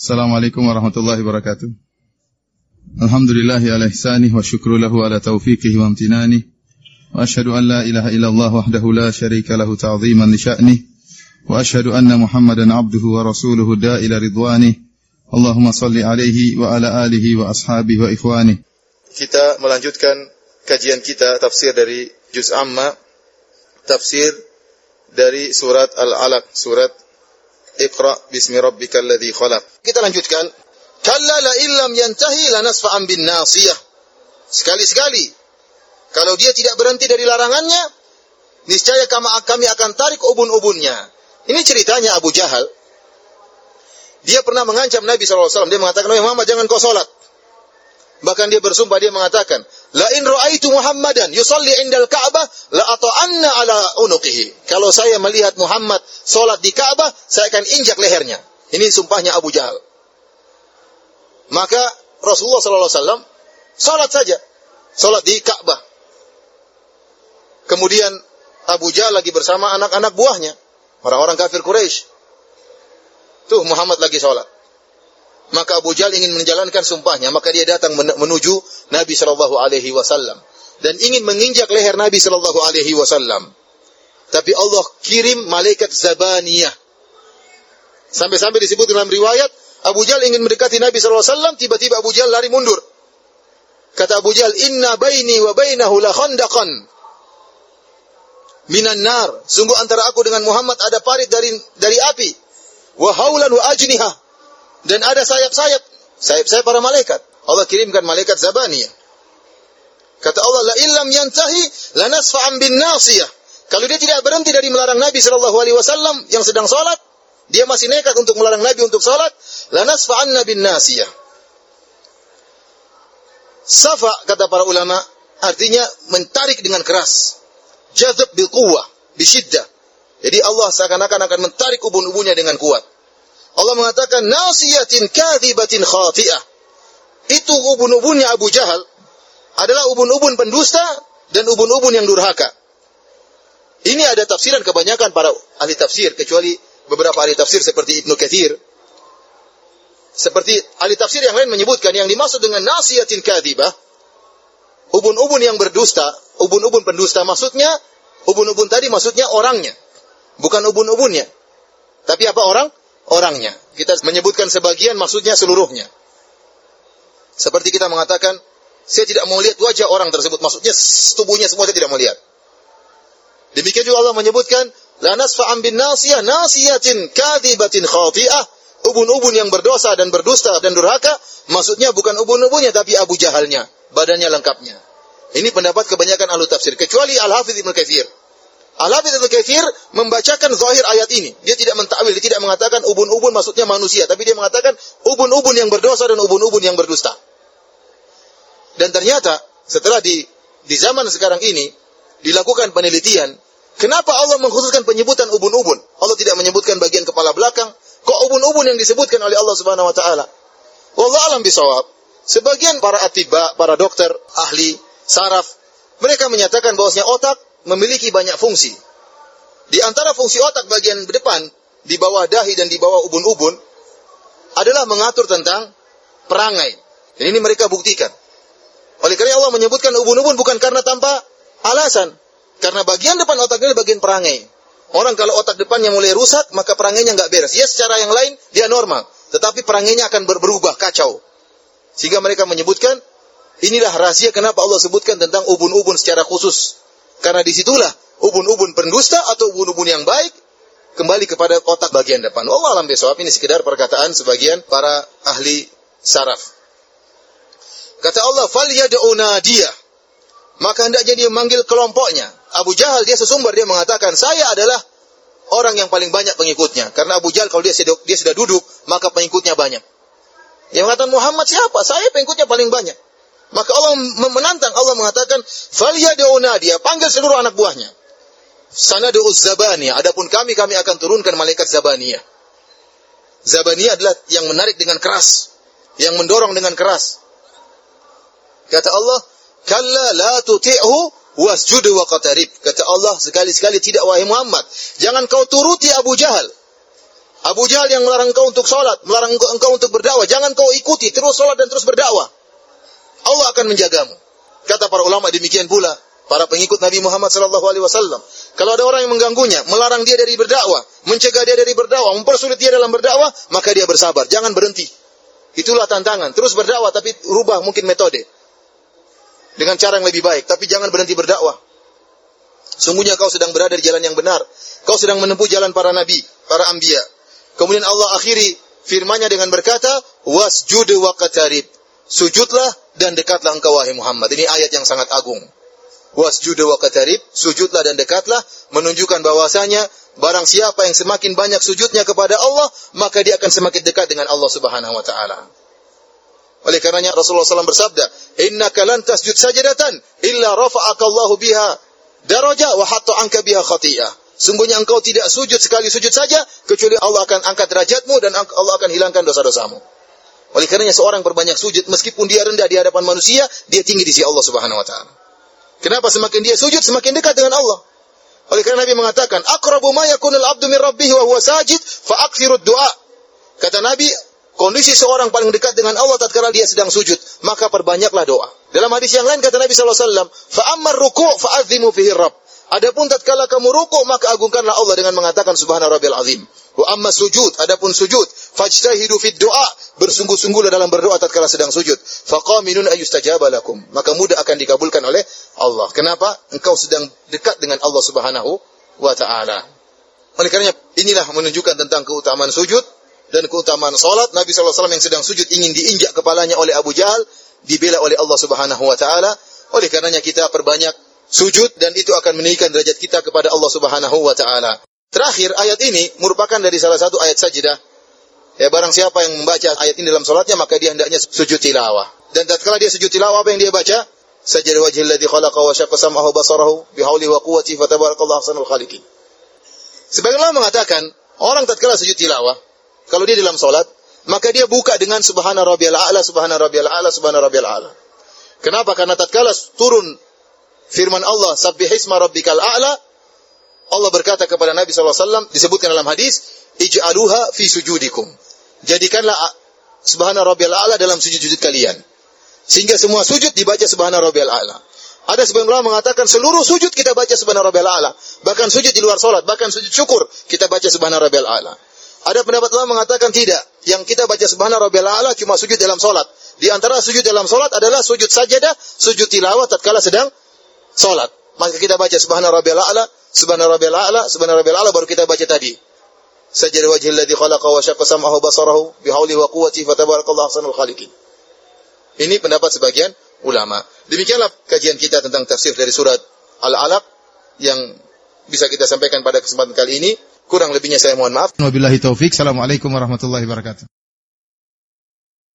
Assalamualaikum warahmatullahi wabarakatuh. Alhamdulillahi ala ihsanih wa syukru lahu ala wa amtinanih. Wa ashhadu an la ilaha illallah wahdahu la syarika lahu ta'ziman li. Wa ashhadu anna Muhammadan abduhu wa rasuluhu da'ila ridwanih. Allahumma salli alaihi wa ala alihi wa ashabihi wa ikhwanih. Kita melanjutkan kajian kita tafsir dari juz amma tafsir dari surat Al-Alaq, surat Iqra bismi rabbikal ladzi khalaq. Kita lanjutkan. Kalla la illam yantahi lanasfa'an bin nasiyah. Sekali-sekali kalau dia tidak berhenti dari larangannya, niscaya kami akan tarik ubun-ubunnya. Ini ceritanya Abu Jahal. Dia pernah mengancam Nabi SAW. Dia mengatakan, Muhammad jangan kau sholat. Bahkan dia bersumpah, dia mengatakan, La in ra'aitu Muhammadan yusalli indal Ka'bah la ata'anna ala unuqihi. Kalau saya melihat Muhammad salat di Ka'bah, saya akan injak lehernya. Ini sumpahnya Abu Jahal. Maka Rasulullah sallallahu alaihi wasallam salat saja. Salat di Ka'bah. Kemudian Abu Jahal lagi bersama anak-anak buahnya, orang-orang kafir Quraisy. Tuh Muhammad lagi salat. Maka Abu Jahal ingin menjalankan sumpahnya, maka dia datang menuju Nabi Shallallahu Alaihi Wasallam dan ingin menginjak leher Nabi Shallallahu Alaihi Wasallam. Tapi Allah kirim malaikat Zabaniyah. Sampai-sampai disebut dalam riwayat, Abu Jahal ingin mendekati Nabi Shallallahu Alaihi Wasallam, tiba-tiba Abu Jahal lari mundur. Kata Abu Jahal, Inna baini wa bainahu la khandaqan minan nar. Sungguh antara aku dengan Muhammad ada parit dari dari api. Wa haulan wa ajniha dan ada sayap-sayap, sayap-sayap para malaikat. Allah kirimkan malaikat Zabaniyah. Kata Allah, la illam yantahi lanasfa'an bin nasiyah. Kalau dia tidak berhenti dari melarang Nabi Shallallahu Alaihi Wasallam yang sedang sholat, dia masih nekat untuk melarang Nabi untuk sholat, lanasfa'an bin nasiyah. Safa kata para ulama artinya menarik dengan keras. Jazab bil quwwah, bisyiddah. Jadi Allah seakan-akan akan menarik ubun-ubunnya dengan kuat. Allah mengatakan nasiyatin kadhibatin khati'ah. Itu ubun-ubunnya Abu Jahal adalah ubun-ubun pendusta dan ubun-ubun yang durhaka. Ini ada tafsiran kebanyakan para ahli tafsir kecuali beberapa ahli tafsir seperti Ibnu Katsir. Seperti ahli tafsir yang lain menyebutkan yang dimaksud dengan nasiyatin kadhibah ubun-ubun yang berdusta, ubun-ubun pendusta maksudnya ubun-ubun tadi maksudnya orangnya, bukan ubun-ubunnya. Tapi apa orang? Orangnya. Kita menyebutkan sebagian maksudnya seluruhnya. Seperti kita mengatakan, saya tidak mau lihat wajah orang tersebut. Maksudnya tubuhnya semua saya tidak mau lihat. Demikian juga Allah menyebutkan, La nasfa'an bin nasiyah nasiyatin kadibatin khati'ah. Ubun-ubun yang berdosa dan berdusta dan durhaka, maksudnya bukan ubun-ubunnya, tapi Abu Jahalnya. Badannya lengkapnya. Ini pendapat kebanyakan ahlu tafsir. Kecuali Al-Hafidh Ibn Kathir. Al-Hafidh Al-Kathir membacakan zahir ayat ini. Dia tidak mentakwil, dia tidak mengatakan ubun-ubun maksudnya manusia, tapi dia mengatakan ubun-ubun yang berdosa dan ubun-ubun yang berdusta. Dan ternyata setelah di di zaman sekarang ini dilakukan penelitian, kenapa Allah mengkhususkan penyebutan ubun-ubun? Allah tidak menyebutkan bagian kepala belakang, kok ubun-ubun yang disebutkan oleh Allah Subhanahu wa taala? Wallahu alam bisawab. Sebagian para atiba, para dokter, ahli saraf, mereka menyatakan bahwasanya otak memiliki banyak fungsi. Di antara fungsi otak bagian depan, di bawah dahi dan di bawah ubun-ubun, adalah mengatur tentang perangai. Dan ini mereka buktikan. Oleh karena Allah menyebutkan ubun-ubun bukan karena tanpa alasan. Karena bagian depan otak ini bagian perangai. Orang kalau otak depannya mulai rusak, maka perangainya nggak beres. Ya secara yang lain, dia normal. Tetapi perangainya akan berubah, kacau. Sehingga mereka menyebutkan, inilah rahasia kenapa Allah sebutkan tentang ubun-ubun secara khusus. Karena di situlah ubun-ubun pendusta atau ubun-ubun yang baik kembali kepada otak bagian depan. Allah alam besok ini sekedar perkataan sebagian para ahli saraf. Kata Allah, "Fal dia." Maka hendaknya dia memanggil kelompoknya. Abu Jahal dia sesumber dia mengatakan, "Saya adalah orang yang paling banyak pengikutnya." Karena Abu Jahal kalau dia sudah, dia sudah duduk, maka pengikutnya banyak. Yang mengatakan Muhammad siapa? Saya pengikutnya paling banyak. Maka Allah menantang, Allah mengatakan, "Falyad'una dia, panggil seluruh anak buahnya." Sanadu Zabaniyah, adapun kami kami akan turunkan malaikat Zabaniyah. Zabaniyah adalah yang menarik dengan keras, yang mendorong dengan keras. Kata Allah, "Kalla la tuti'hu wasjud wa qatarib." Kata Allah sekali-sekali tidak wahai Muhammad, jangan kau turuti Abu Jahal. Abu Jahal yang melarang engkau untuk sholat, melarang engkau untuk berdakwah. Jangan kau ikuti, terus sholat dan terus berdakwah. Allah akan menjagamu. Kata para ulama demikian pula para pengikut Nabi Muhammad sallallahu alaihi wasallam. Kalau ada orang yang mengganggunya, melarang dia dari berdakwah, mencegah dia dari berdakwah, mempersulit dia dalam berdakwah, maka dia bersabar, jangan berhenti. Itulah tantangan. Terus berdakwah tapi rubah mungkin metode. Dengan cara yang lebih baik, tapi jangan berhenti berdakwah. Sungguhnya kau sedang berada di jalan yang benar. Kau sedang menempuh jalan para nabi, para anbiya. Kemudian Allah akhiri firman-Nya dengan berkata, "Wasjud wa qatarib." Sujudlah dan dekatlah engkau wahai Muhammad. Ini ayat yang sangat agung. Wasjud wa qatarib, sujudlah dan dekatlah menunjukkan bahwasanya barang siapa yang semakin banyak sujudnya kepada Allah, maka dia akan semakin dekat dengan Allah Subhanahu wa taala. Oleh karenanya Rasulullah SAW bersabda, "Innaka lan tasjud sajadatan illa rafa'aka Allahu biha daraja wa hatta anka biha khati'ah." Sungguhnya engkau tidak sujud sekali sujud saja, kecuali Allah akan angkat derajatmu dan Allah akan hilangkan dosa-dosamu. Oleh karenanya seorang berbanyak sujud, meskipun dia rendah di hadapan manusia, dia tinggi di sisi Allah Subhanahu Wa Taala. Kenapa semakin dia sujud, semakin dekat dengan Allah. Oleh karena Nabi mengatakan, "Aqrabu ma yakunul abdu min rabbih wa huwa sajid, fa du'a." Kata Nabi, kondisi seorang paling dekat dengan Allah tatkala dia sedang sujud, maka perbanyaklah doa. Dalam hadis yang lain kata Nabi sallallahu alaihi wasallam, "Fa ammar ruku' fa azimu fihi rabb." Adapun tatkala kamu rukuk maka agungkanlah Allah dengan mengatakan subhana rabbil azim. Wa amma sujud, adapun sujud, fajtahidu fid du'a, bersungguh-sungguhlah dalam berdoa tatkala sedang sujud. Faqaminun ayustajaba lakum. Maka mudah akan dikabulkan oleh Allah. Kenapa? Engkau sedang dekat dengan Allah Subhanahu wa taala. Oleh karenanya inilah menunjukkan tentang keutamaan sujud dan keutamaan salat. Nabi sallallahu alaihi wasallam yang sedang sujud ingin diinjak kepalanya oleh Abu Jahal, dibela oleh Allah Subhanahu wa taala. Oleh karenanya kita perbanyak sujud dan itu akan meninggikan derajat kita kepada Allah Subhanahu wa taala. Terakhir ayat ini merupakan dari salah satu ayat sajidah. Ya barang siapa yang membaca ayat ini dalam salatnya maka dia hendaknya sujud tilawah. Dan tatkala dia sujud tilawah apa yang dia baca? Sajad wajhil ladzi khalaqa wa syaqqa sam'ahu basarahu bihauli wa quwwati fatabarakallahu ahsanul khaliqin. Sebagian ulama mengatakan orang tatkala sujud tilawah kalau dia dalam salat maka dia buka dengan subhana rabbiyal a'la subhana rabbiyal a'la subhana rabbiyal a'la. Kenapa? Karena tatkala turun firman Allah sabbihisma rabbikal a'la Allah berkata kepada Nabi SAW disebutkan dalam hadis ij'aluha fi sujudikum. Jadikanlah subhana rabbiyal a'la dalam sujud-sujud kalian. Sehingga semua sujud dibaca subhana rabbiyal a'la. Ada sebagian ulama mengatakan seluruh sujud kita baca subhana rabbiyal a'la. Bahkan sujud di luar salat bahkan sujud syukur kita baca subhana rabbiyal a'la. Ada pendapat ulama mengatakan tidak. Yang kita baca subhana rabbiyal a'la cuma sujud dalam salat. Di antara sujud dalam salat adalah sujud sajadah, sujud tilawah tatkala sedang salat. Maka kita baca subhana rabbiyal a'la, subhana rabbiyal a'la, subhana rabbiyal a'la baru kita baca tadi. Sajada wajhil ladzi khalaqa wa syaqqa sam'ahu basarahu bihaulihi wa quwwatihi fatabarakallahu ahsanul khaliqin. Ini pendapat sebagian ulama. Demikianlah kajian kita tentang tafsir dari surat Al-Alaq yang bisa kita sampaikan pada kesempatan kali ini. Kurang lebihnya saya mohon maaf. Wabillahi taufik. Assalamualaikum warahmatullahi wabarakatuh.